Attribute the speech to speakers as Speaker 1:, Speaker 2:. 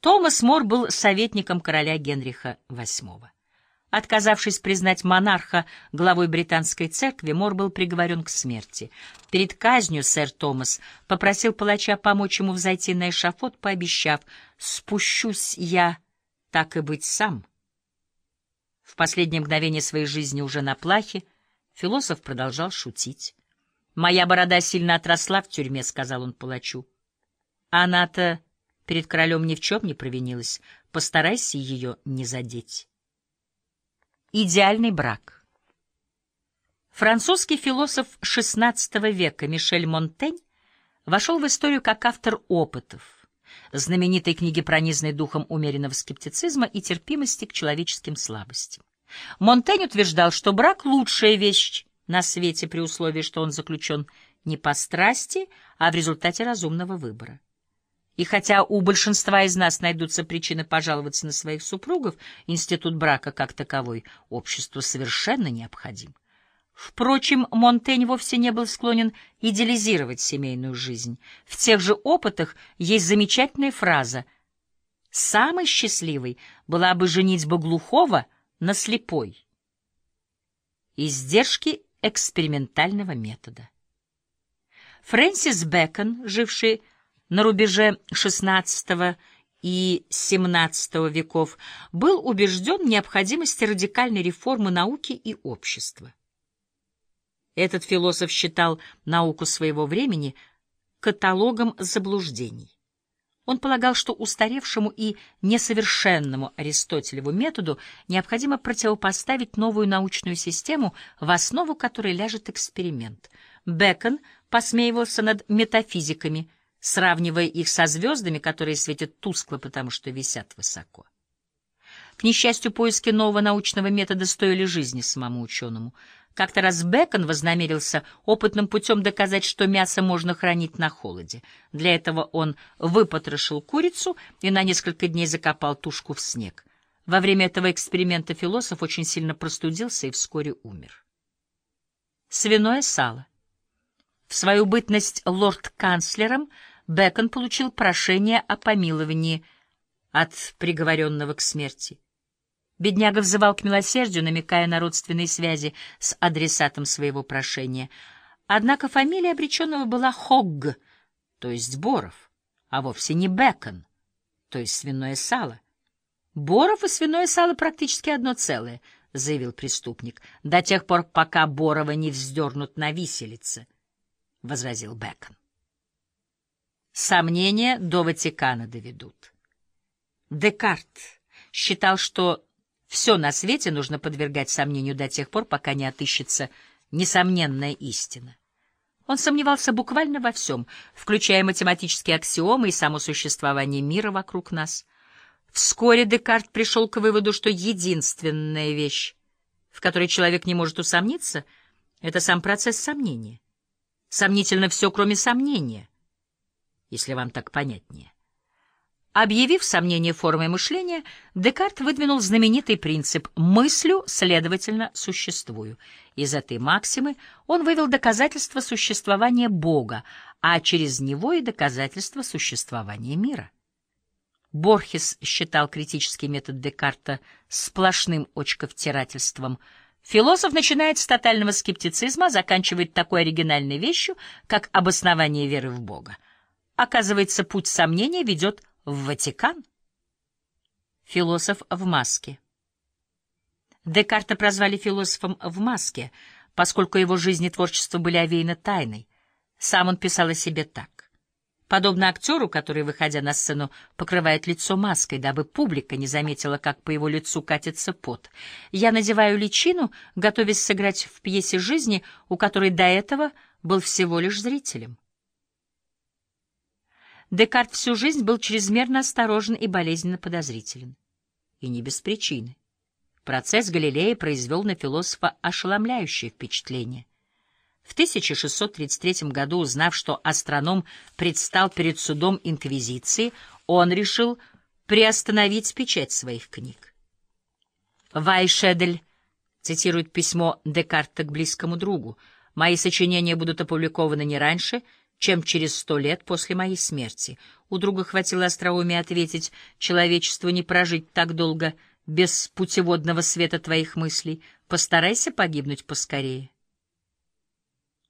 Speaker 1: Томас Мор был советником короля Генриха VIII. Отказавшись признать монарха главой британской церкви, Мор был приговорен к смерти. Перед казнью сэр Томас попросил палача помочь ему взойти на эшафот, пообещав «спущусь я, так и быть сам». В последнее мгновение своей жизни уже на плахе философ продолжал шутить. «Моя борода сильно отросла в тюрьме», — сказал он палачу. «Она-то перед королем ни в чем не провинилась. Постарайся ее не задеть». Идеальный брак. Французский философ XVI века Мишель Монтень вошел в историю как автор опытов, знаменитой книги, пронизанной духом умеренного скептицизма и терпимости к человеческим слабостям. Монтень утверждал, что брак — лучшая вещь на свете при условии, что он заключен не по страсти, а в результате разумного выбора. И хотя у большинства из нас найдутся причины пожаловаться на своих супругов, институт брака как таковой обществу совершенно необходим. Впрочем, Монтень вовсе не был склонен идеализировать семейную жизнь. В тех же опытах есть замечательная фраза «Самой счастливой была бы женитьба глухого на слепой». Издержки экспериментального метода. Фрэнсис Бэкон, живший на рубеже XVI и XVII веков, был убежден в необходимости радикальной реформы науки и общества. Этот философ считал науку своего времени каталогом заблуждений. Он полагал, что устаревшему и несовершенному Аристотелеву методу необходимо противопоставить новую научную систему, в основу которой ляжет эксперимент. Бекон посмеивался над метафизиками – сравнивая их со звездами, которые светят тускло, потому что висят высоко. К несчастью, поиски нового научного метода стоили жизни самому ученому. Как-то раз Бекон вознамерился опытным путем доказать, что мясо можно хранить на холоде. Для этого он выпотрошил курицу и на несколько дней закопал тушку в снег. Во время этого эксперимента философ очень сильно простудился и вскоре умер. Свиное сало. В свою бытность лорд-канцлером Бекон получил прошение о помиловании от приговоренного к смерти. Бедняга взывал к милосердию, намекая на родственные связи с адресатом своего прошения. Однако фамилия обреченного была Хогг, то есть Боров, а вовсе не Бекон, то есть свиное сало. Боров и свиное сало практически одно целое, — заявил преступник, — до тех пор, пока Борова не вздернут на виселице. — возразил Бекон. Сомнения до Ватикана доведут. Декарт считал, что все на свете нужно подвергать сомнению до тех пор, пока не отыщется несомненная истина. Он сомневался буквально во всем, включая математические аксиомы и само существование мира вокруг нас. Вскоре Декарт пришел к выводу, что единственная вещь, в которой человек не может усомниться, — это сам процесс сомнения. Сомнительно все, кроме сомнения, если вам так понятнее. Объявив сомнение формой мышления, Декарт выдвинул знаменитый принцип «мыслю, следовательно, существую». Из этой максимы он вывел доказательство существования Бога, а через него и доказательство существования мира. Борхес считал критический метод Декарта сплошным очковтирательством – Философ начинает с тотального скептицизма, заканчивает такой оригинальной вещью, как обоснование веры в Бога. Оказывается, путь сомнения ведет в Ватикан. Философ в маске. Декарта прозвали философом в маске, поскольку его жизнь и творчество были овеяны тайной. Сам он писал о себе так. Подобно актеру, который, выходя на сцену, покрывает лицо маской, дабы публика не заметила, как по его лицу катится пот. Я надеваю личину, готовясь сыграть в пьесе жизни, у которой до этого был всего лишь зрителем. Декарт всю жизнь был чрезмерно осторожен и болезненно подозрителен. И не без причины. Процесс Галилея произвел на философа ошеломляющее впечатление. В 1633 году, узнав, что астроном предстал перед судом Инквизиции, он решил приостановить печать своих книг. Вайшедель цитирует письмо Декарта к близкому другу. «Мои сочинения будут опубликованы не раньше, чем через сто лет после моей смерти. У друга хватило остроумия ответить, человечеству не прожить так долго без путеводного света твоих мыслей. Постарайся погибнуть поскорее.